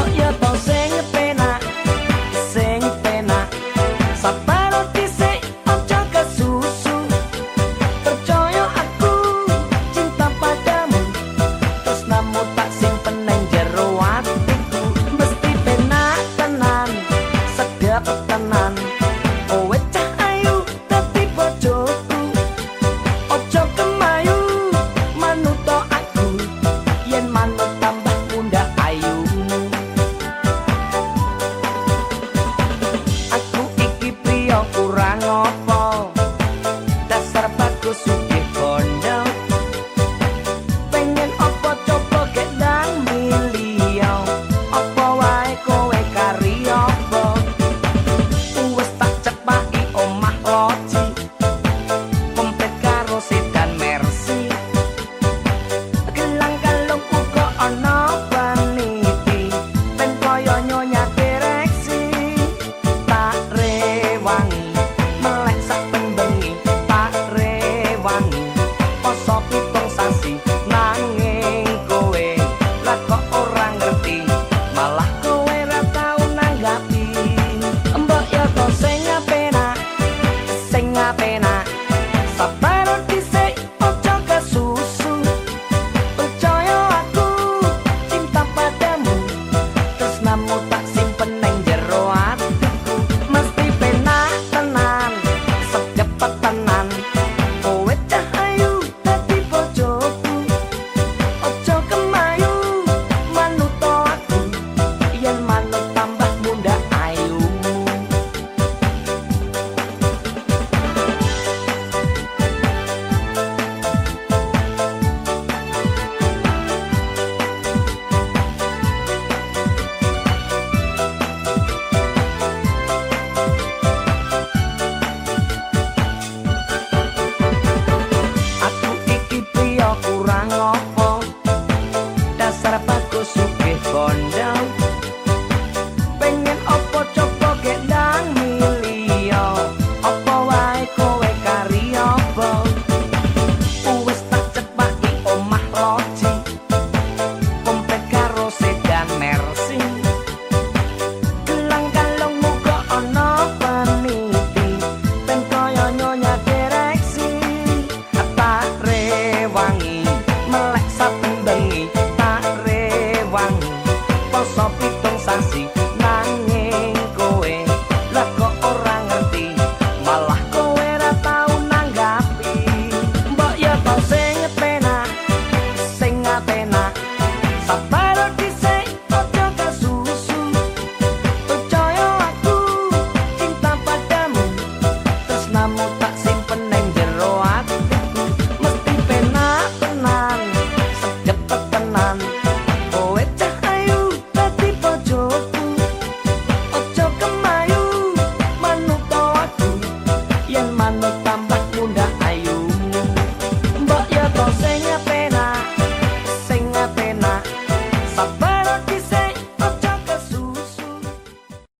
放呀 Yo